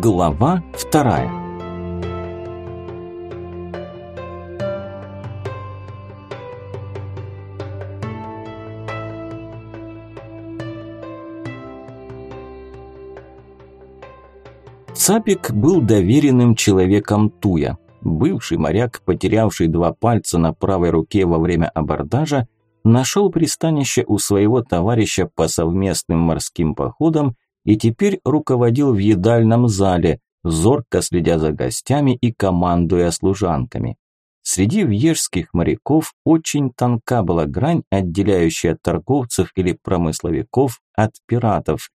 Глава вторая. Цапик был доверенным человеком Туя. Бывший моряк, потерявший два пальца на правой руке во время абордажа, нашел пристанище у своего товарища по совместным морским походам и теперь руководил в едальном зале, зорко следя за гостями и командуя служанками. Среди вьежских моряков очень тонка была грань, отделяющая торговцев или промысловиков от пиратов.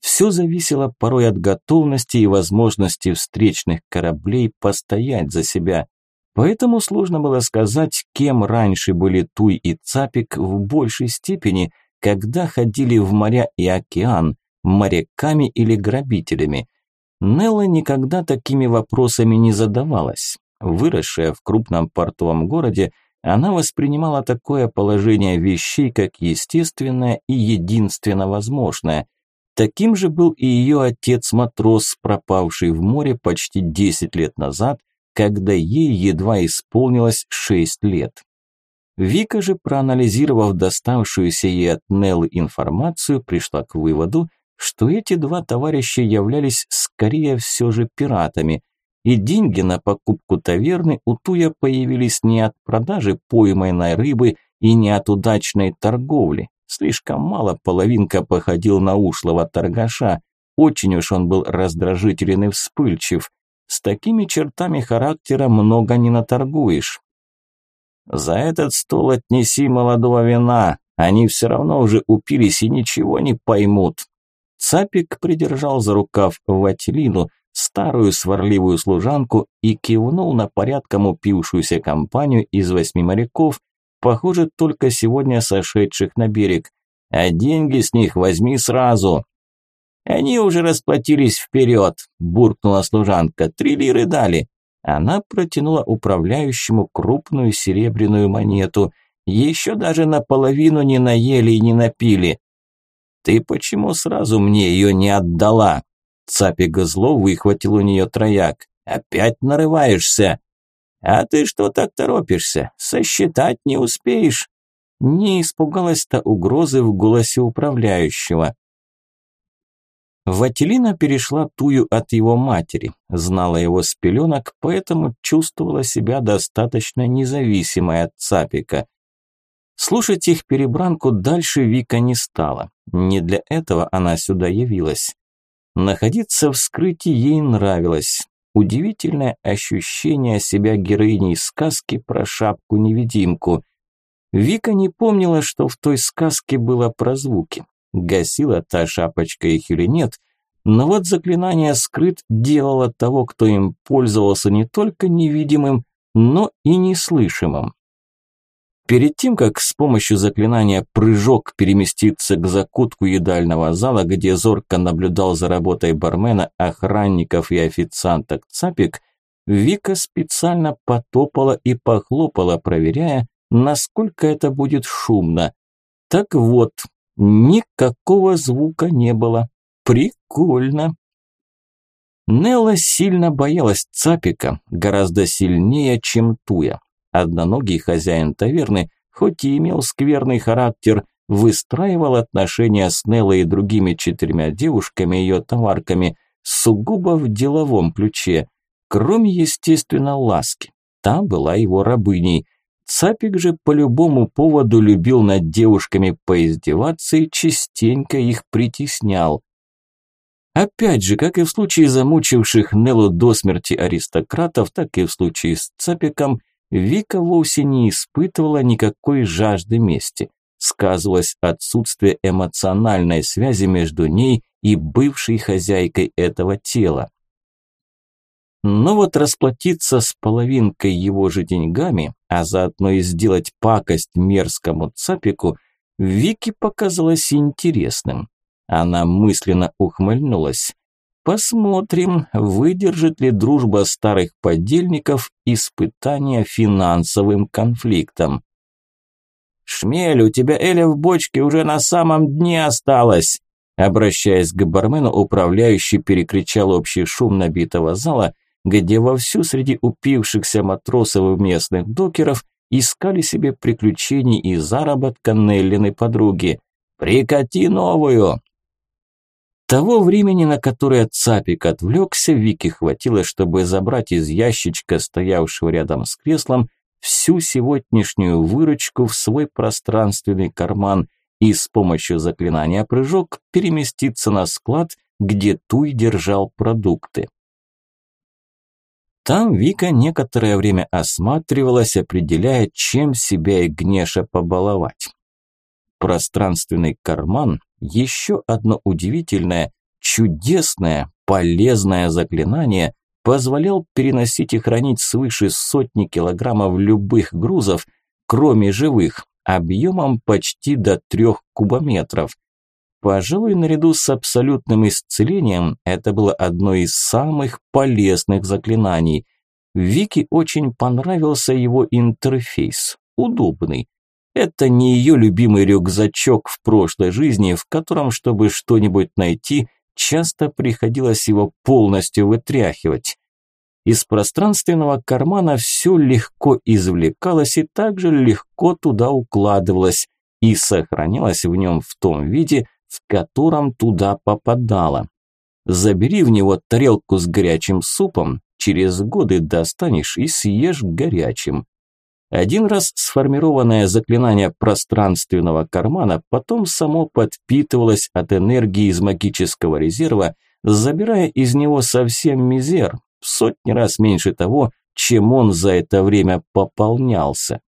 Все зависело порой от готовности и возможности встречных кораблей постоять за себя. Поэтому сложно было сказать, кем раньше были Туй и Цапик в большей степени, когда ходили в моря и океан, моряками или грабителями. Нелла никогда такими вопросами не задавалась. Выросшая в крупном портовом городе, она воспринимала такое положение вещей как естественное и единственно возможное. Таким же был и ее отец-матрос, пропавший в море почти 10 лет назад, когда ей едва исполнилось 6 лет. Вика же, проанализировав доставшуюся ей от Неллы информацию, пришла к выводу, что эти два товарища являлись скорее все же пиратами, и деньги на покупку таверны у Туя появились не от продажи пойманной рыбы и не от удачной торговли. Слишком мало половинка походил на ушлого торгаша, очень уж он был раздражителен и вспыльчив. С такими чертами характера много не наторгуешь. «За этот стол отнеси молодого вина, они все равно уже упились и ничего не поймут», Цапик придержал за рукав Ватилину, старую сварливую служанку, и кивнул на порядком упившуюся компанию из восьми моряков, похоже, только сегодня сошедших на берег. А деньги с них возьми сразу. Они уже расплатились вперед, буркнула служанка. Три лиры дали. Она протянула управляющему крупную серебряную монету. Еще даже наполовину не наели и не напили. «Ты почему сразу мне ее не отдала?» Цапик зло выхватил у нее трояк. «Опять нарываешься?» «А ты что так торопишься? Сосчитать не успеешь?» Не испугалась-то угрозы в голосе управляющего. Ватилина перешла тую от его матери, знала его с пеленок, поэтому чувствовала себя достаточно независимой от Цапика. Слушать их перебранку дальше Вика не стала. Не для этого она сюда явилась. Находиться в скрытии ей нравилось. Удивительное ощущение себя героиней сказки про шапку-невидимку. Вика не помнила, что в той сказке было про звуки. Гасила та шапочка их или нет, но вот заклинание скрыт делало того, кто им пользовался не только невидимым, но и неслышимым. Перед тем, как с помощью заклинания «Прыжок» переместиться к закутку едального зала, где зорко наблюдал за работой бармена, охранников и официанток Цапик, Вика специально потопала и похлопала, проверяя, насколько это будет шумно. Так вот, никакого звука не было. Прикольно. Нелла сильно боялась Цапика, гораздо сильнее, чем Туя. Одноногий хозяин таверны, хоть и имел скверный характер, выстраивал отношения с Неллой и другими четырьмя девушками, ее товарками, сугубо в деловом ключе, кроме, естественно, ласки. Та была его рабыней. Цапик же по любому поводу любил над девушками поиздеваться и частенько их притеснял. Опять же, как и в случае замучивших Неллу до смерти аристократов, так и в случае с Цапиком – Вика вовсе не испытывала никакой жажды мести. Сказывалось отсутствие эмоциональной связи между ней и бывшей хозяйкой этого тела. Но вот расплатиться с половинкой его же деньгами, а заодно и сделать пакость мерзкому цапику, Вике показалось интересным. Она мысленно ухмыльнулась. Посмотрим, выдержит ли дружба старых подельников испытания финансовым конфликтом. «Шмель, у тебя Эля в бочке уже на самом дне осталась!» Обращаясь к бармену, управляющий перекричал общий шум набитого зала, где вовсю среди упившихся матросов и местных докеров искали себе приключений и заработка Неллины подруги. «Прикати новую!» Того времени, на которое Цапик отвлекся, Вики хватило, чтобы забрать из ящичка, стоявшего рядом с креслом, всю сегодняшнюю выручку в свой пространственный карман и с помощью заклинания «Прыжок» переместиться на склад, где Туй держал продукты. Там Вика некоторое время осматривалась, определяя, чем себя и Гнеша побаловать. Пространственный карман – еще одно удивительное, чудесное, полезное заклинание позволял переносить и хранить свыше сотни килограммов любых грузов, кроме живых, объемом почти до трех кубометров. Пожалуй, наряду с абсолютным исцелением это было одно из самых полезных заклинаний. Вике очень понравился его интерфейс, удобный. Это не ее любимый рюкзачок в прошлой жизни, в котором, чтобы что-нибудь найти, часто приходилось его полностью вытряхивать. Из пространственного кармана все легко извлекалось и также легко туда укладывалось и сохранялось в нем в том виде, в котором туда попадало. Забери в него тарелку с горячим супом, через годы достанешь и съешь горячим. Один раз сформированное заклинание пространственного кармана потом само подпитывалось от энергии из магического резерва, забирая из него совсем мизер, в сотни раз меньше того, чем он за это время пополнялся.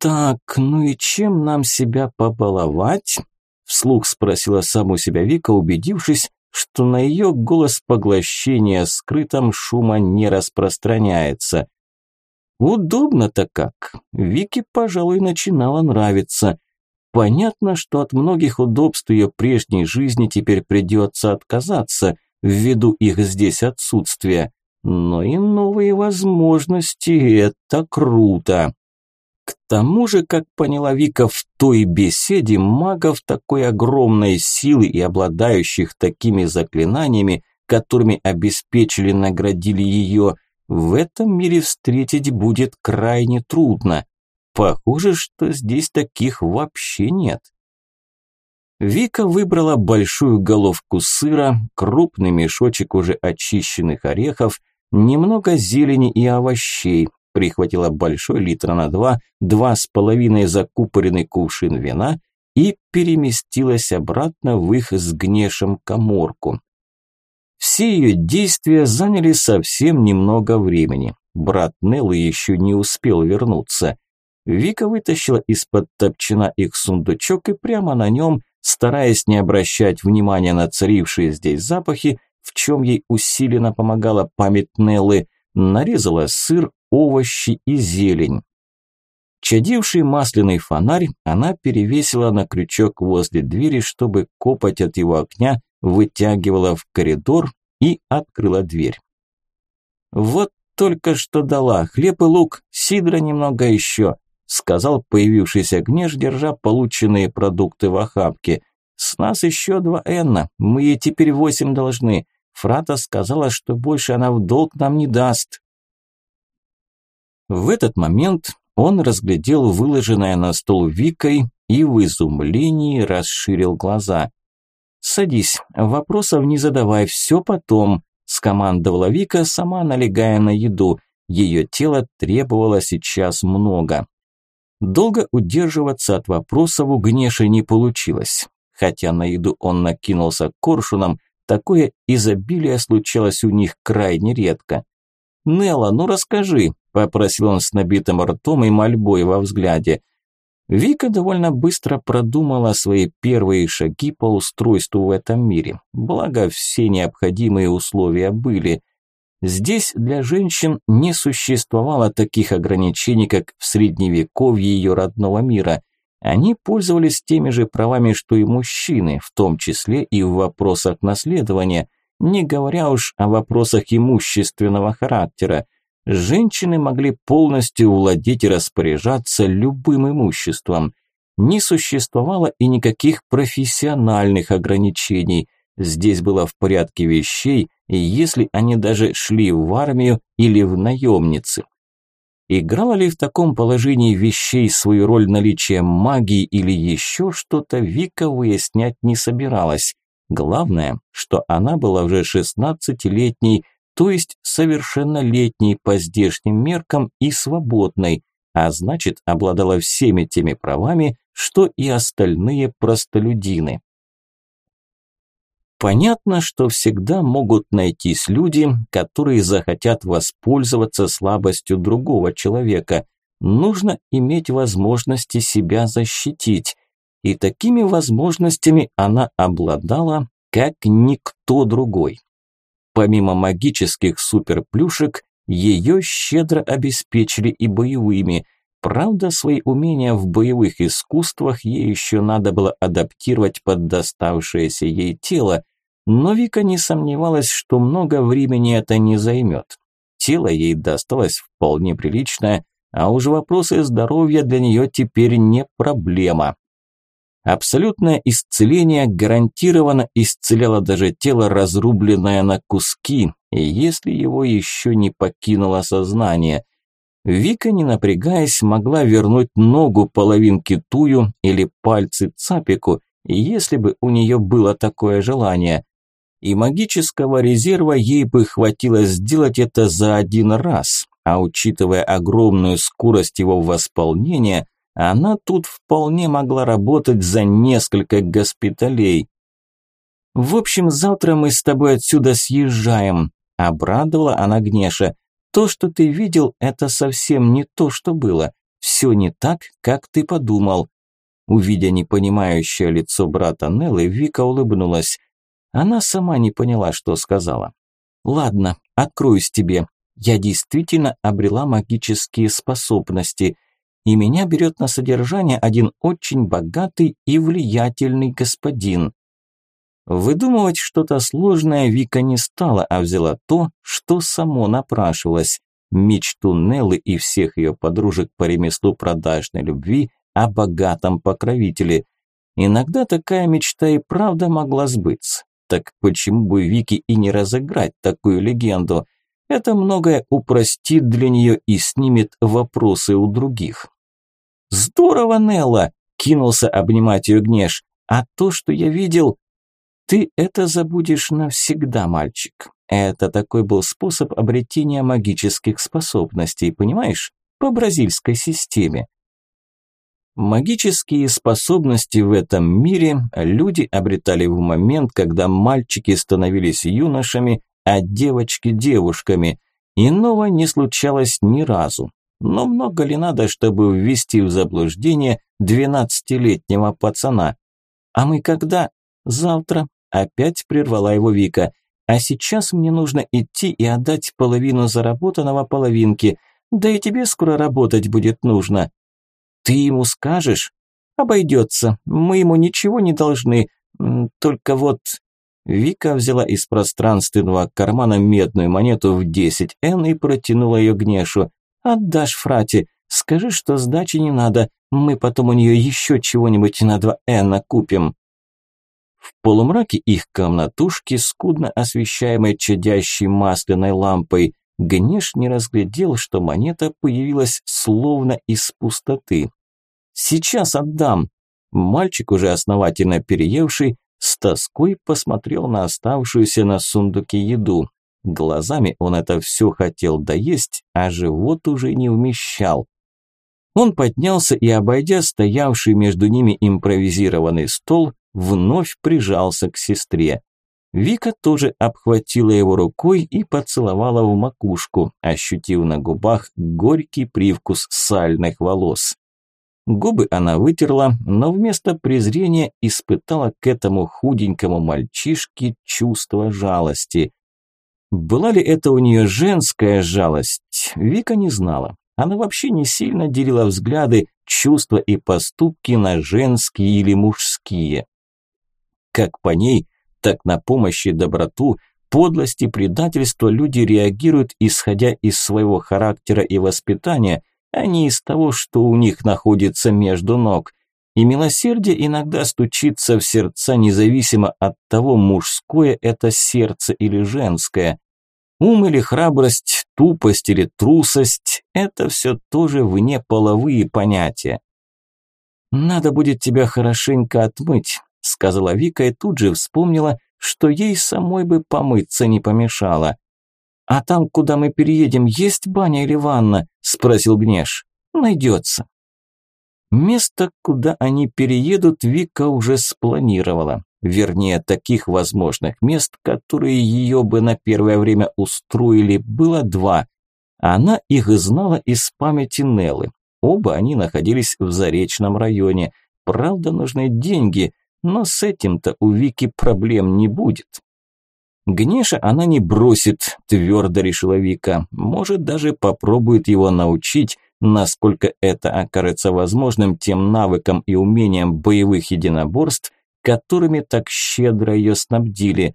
«Так, ну и чем нам себя побаловать?» Вслух спросила саму себя Вика, убедившись, что на ее голос поглощения скрытым шума не распространяется. Удобно-то как. Вике, пожалуй, начинало нравиться. Понятно, что от многих удобств ее прежней жизни теперь придется отказаться, ввиду их здесь отсутствия. Но и новые возможности – это круто. К тому же, как поняла Вика, в той беседе магов такой огромной силы и обладающих такими заклинаниями, которыми обеспечили, наградили ее, в этом мире встретить будет крайне трудно. Похоже, что здесь таких вообще нет. Вика выбрала большую головку сыра, крупный мешочек уже очищенных орехов, немного зелени и овощей, прихватила большой литр на два, два с половиной закупоренный кувшин вина и переместилась обратно в их с гнешем коморку. Все ее действия заняли совсем немного времени. Брат Неллы еще не успел вернуться. Вика вытащила из-под топчина их сундучок и прямо на нем, стараясь не обращать внимания на царившие здесь запахи, в чем ей усиленно помогала память Неллы, нарезала сыр, овощи и зелень. Чадивший масляный фонарь она перевесила на крючок возле двери, чтобы копоть от его огня вытягивала в коридор и открыла дверь. «Вот только что дала, хлеб и лук, сидра немного еще», сказал появившийся гнеж, держа полученные продукты в охапке. «С нас еще два энна, мы ей теперь восемь должны. Фрата сказала, что больше она в долг нам не даст». В этот момент он разглядел выложенное на стол Викой и в изумлении расширил глаза. «Садись, вопросов не задавай, все потом», – скомандовала Вика, сама налегая на еду. Ее тело требовало сейчас много. Долго удерживаться от вопросов у Гнеши не получилось. Хотя на еду он накинулся коршуном, такое изобилие случалось у них крайне редко. «Нелла, ну расскажи», – попросил он с набитым ртом и мольбой во взгляде. Вика довольно быстро продумала свои первые шаги по устройству в этом мире, благо все необходимые условия были. Здесь для женщин не существовало таких ограничений, как в средневековье ее родного мира. Они пользовались теми же правами, что и мужчины, в том числе и в вопросах наследования, не говоря уж о вопросах имущественного характера. Женщины могли полностью владеть и распоряжаться любым имуществом. не существовало и никаких профессиональных ограничений. Здесь было в порядке вещей, если они даже шли в армию или в наемницы. Играло ли в таком положении вещей свою роль наличия магии или еще что-то, Вика выяснять не собиралась. Главное, что она была уже 16-летней, то есть совершеннолетней по здешним меркам и свободной, а значит обладала всеми теми правами, что и остальные простолюдины. Понятно, что всегда могут найтись люди, которые захотят воспользоваться слабостью другого человека. Нужно иметь возможности себя защитить. И такими возможностями она обладала, как никто другой. Помимо магических суперплюшек, ее щедро обеспечили и боевыми. Правда, свои умения в боевых искусствах ей еще надо было адаптировать под доставшееся ей тело, но Вика не сомневалась, что много времени это не займет. Тело ей досталось вполне приличное, а уже вопросы здоровья для нее теперь не проблема. Абсолютное исцеление гарантированно исцеляло даже тело, разрубленное на куски, если его еще не покинуло сознание. Вика, не напрягаясь, могла вернуть ногу половинки тую или пальцы цапику, если бы у нее было такое желание. И магического резерва ей бы хватило сделать это за один раз, а учитывая огромную скорость его восполнения, она тут вполне могла работать за несколько госпиталей. «В общем, завтра мы с тобой отсюда съезжаем», Обрадовала она Гнеша. То, что ты видел, это совсем не то, что было. Все не так, как ты подумал. Увидя непонимающее лицо брата Неллы, Вика улыбнулась. Она сама не поняла, что сказала. «Ладно, откроюсь тебе. Я действительно обрела магические способности, и меня берет на содержание один очень богатый и влиятельный господин. Выдумывать что-то сложное Вика не стала, а взяла то, что само напрашивалось. Мечту Неллы и всех ее подружек по ремеслу продажной любви о богатом покровителе. Иногда такая мечта и правда могла сбыться. Так почему бы Вике и не разыграть такую легенду? Это многое упростит для нее и снимет вопросы у других. «Здорово, Нелла!» – кинулся обнимать ее Гнеш. «А то, что я видел, ты это забудешь навсегда, мальчик. Это такой был способ обретения магических способностей, понимаешь? По бразильской системе. Магические способности в этом мире люди обретали в момент, когда мальчики становились юношами, а девочки – девушками. Иного не случалось ни разу. Но много ли надо, чтобы ввести в заблуждение двенадцатилетнего пацана? А мы когда? Завтра, Опять прервала его Вика. А сейчас мне нужно идти и отдать половину заработанного половинки. Да и тебе скоро работать будет нужно. Ты ему скажешь? Обойдется. Мы ему ничего не должны. Только вот... Вика взяла из пространственного кармана медную монету в 10 Н и протянула ее Гнешу. «Отдашь фрате. Скажи, что сдачи не надо. Мы потом у нее еще чего-нибудь на 2 Н купим». В полумраке их комнатушки, скудно освещаемой чадящей масляной лампой, Гнеш не разглядел, что монета появилась словно из пустоты. «Сейчас отдам!» Мальчик, уже основательно переевший, с тоской посмотрел на оставшуюся на сундуке еду. Глазами он это все хотел доесть, а живот уже не вмещал. Он поднялся и, обойдя стоявший между ними импровизированный стол, вновь прижался к сестре. Вика тоже обхватила его рукой и поцеловала в макушку, ощутив на губах горький привкус сальных волос. Губы она вытерла, но вместо презрения испытала к этому худенькому мальчишке чувство жалости. Была ли это у нее женская жалость, Вика не знала. Она вообще не сильно делила взгляды, чувства и поступки на женские или мужские как по ней, так на помощь и доброту, подлость и предательство люди реагируют, исходя из своего характера и воспитания, а не из того, что у них находится между ног. И милосердие иногда стучится в сердца независимо от того, мужское это сердце или женское. Ум или храбрость, тупость или трусость – это все тоже вне половые понятия. «Надо будет тебя хорошенько отмыть», – сказала Вика и тут же вспомнила, что ей самой бы помыться не помешало. «А там, куда мы переедем, есть баня или ванна?» – спросил Гнеш. «Найдется». Место, куда они переедут, Вика уже спланировала. Вернее, таких возможных мест, которые ее бы на первое время устроили, было два. Она их знала из памяти Неллы. Оба они находились в Заречном районе. Правда, нужны деньги, но с этим-то у Вики проблем не будет. Гнеша она не бросит, твердо решила Вика. Может, даже попробует его научить, насколько это окажется возможным тем навыкам и умениям боевых единоборств, которыми так щедро ее снабдили.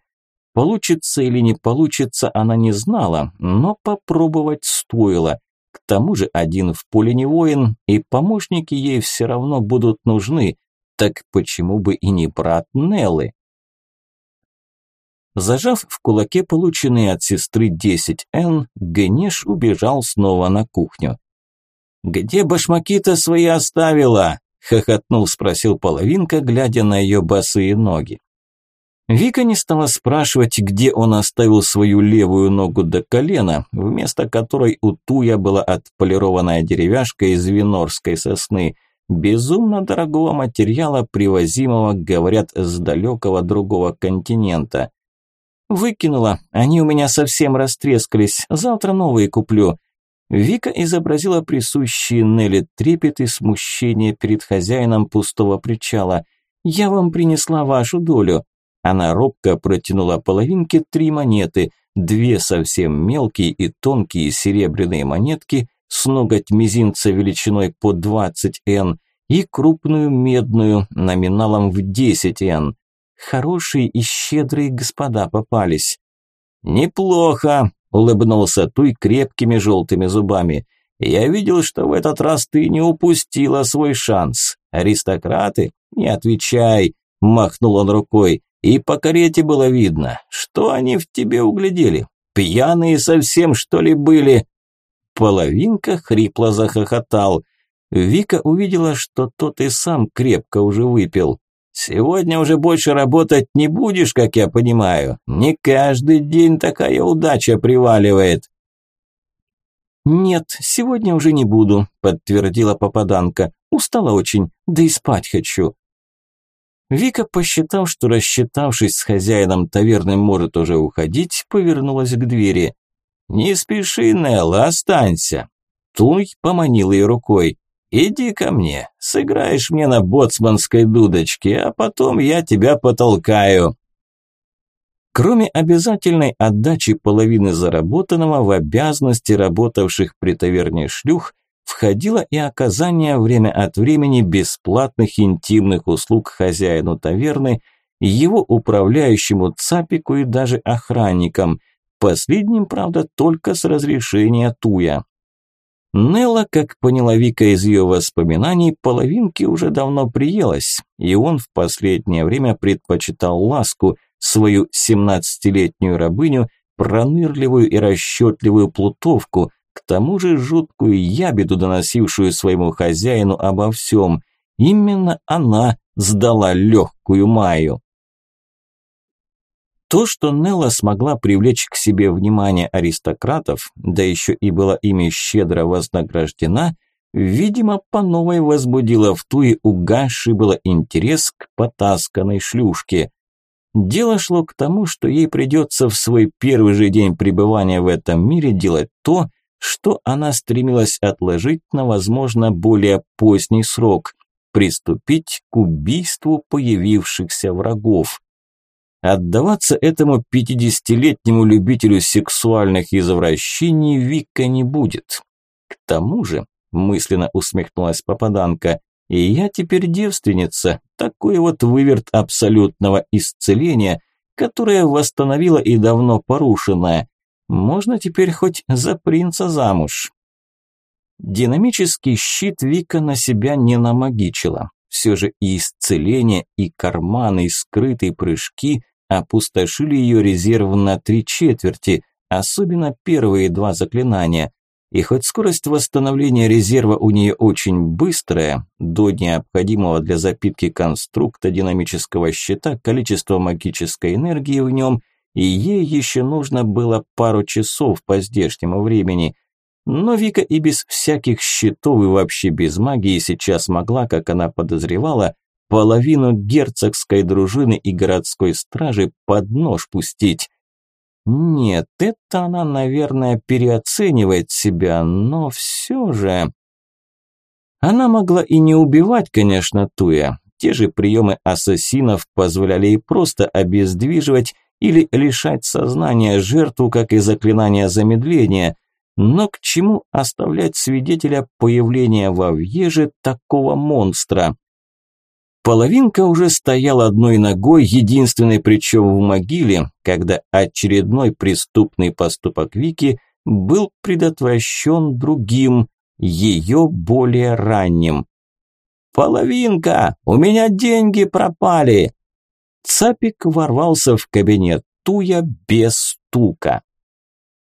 Получится или не получится, она не знала, но попробовать стоило. К тому же один в поле не воин, и помощники ей все равно будут нужны. Так почему бы и не брат Неллы? Зажав в кулаке полученные от сестры 10Н, Генеш убежал снова на кухню. «Где башмаки-то свои оставила?» – хохотнул, спросил половинка, глядя на ее босые ноги. Вика не стала спрашивать, где он оставил свою левую ногу до колена, вместо которой у Туя была отполированная деревяшка из винорской сосны, безумно дорогого материала, привозимого, говорят, с далекого другого континента. Выкинула, они у меня совсем растрескались, завтра новые куплю. Вика изобразила присущие Нелли трепет и смущение перед хозяином пустого причала. «Я вам принесла вашу долю». Она робко протянула половинке три монеты, две совсем мелкие и тонкие серебряные монетки с ноготь мизинца величиной по 20 н и крупную медную номиналом в 10 н. Хорошие и щедрые господа попались. «Неплохо», – улыбнулся Туй крепкими желтыми зубами. «Я видел, что в этот раз ты не упустила свой шанс. Аристократы? Не отвечай», – махнул он рукой. «И по карете было видно. Что они в тебе углядели? Пьяные совсем, что ли, были?» Половинка хрипло захохотал. Вика увидела, что тот и сам крепко уже выпил. Сегодня уже больше работать не будешь, как я понимаю. Не каждый день такая удача приваливает. Нет, сегодня уже не буду, подтвердила попаданка. Устала очень, да и спать хочу. Вика, посчитав, что рассчитавшись с хозяином таверны может уже уходить, повернулась к двери. «Не спеши, Нелла, останься!» Туй поманил ее рукой. Иди ко мне, сыграешь мне на боцманской дудочке, а потом я тебя потолкаю. Кроме обязательной отдачи половины заработанного в обязанности работавших при таверне шлюх, входило и оказание время от времени бесплатных интимных услуг хозяину таверны, его управляющему цапику и даже охранникам, последним, правда, только с разрешения Туя. Нелла, как поняла Вика из ее воспоминаний, половинки уже давно приелась, и он в последнее время предпочитал ласку, свою семнадцатилетнюю рабыню, пронырливую и расчетливую плутовку, к тому же жуткую ябеду, доносившую своему хозяину обо всем. Именно она сдала легкую Маю. То, что Нелла смогла привлечь к себе внимание аристократов, да еще и была ими щедро вознаграждена, видимо, по новой возбудила в Туе угасший было интерес к потасканной шлюшке. Дело шло к тому, что ей придется в свой первый же день пребывания в этом мире делать то, что она стремилась отложить на, возможно, более поздний срок – приступить к убийству появившихся врагов. Отдаваться этому пятидесятилетнему любителю сексуальных извращений Вика не будет. К тому же, мысленно усмехнулась попаданка, и я теперь девственница, такой вот выверт абсолютного исцеления, которое восстановило и давно порушенное. Можно теперь хоть за принца замуж. Динамический щит Вика на себя не намагичила. все же и исцеление, и карманы, и скрытые прыжки опустошили ее резерв на три четверти, особенно первые два заклинания. И хоть скорость восстановления резерва у нее очень быстрая, до необходимого для запитки конструкта динамического щита количество магической энергии в нем, и ей еще нужно было пару часов по здешнему времени. Но Вика и без всяких щитов и вообще без магии сейчас могла, как она подозревала, половину герцогской дружины и городской стражи под нож пустить. Нет, это она, наверное, переоценивает себя, но все же... Она могла и не убивать, конечно, Туя. Те же приемы ассасинов позволяли ей просто обездвиживать или лишать сознания жертву, как и заклинание замедления. Но к чему оставлять свидетеля появления во Вьеже такого монстра? Половинка уже стояла одной ногой, единственной причем в могиле, когда очередной преступный поступок Вики был предотвращен другим, ее более ранним. «Половинка! У меня деньги пропали!» Цапик ворвался в кабинет Туя без стука.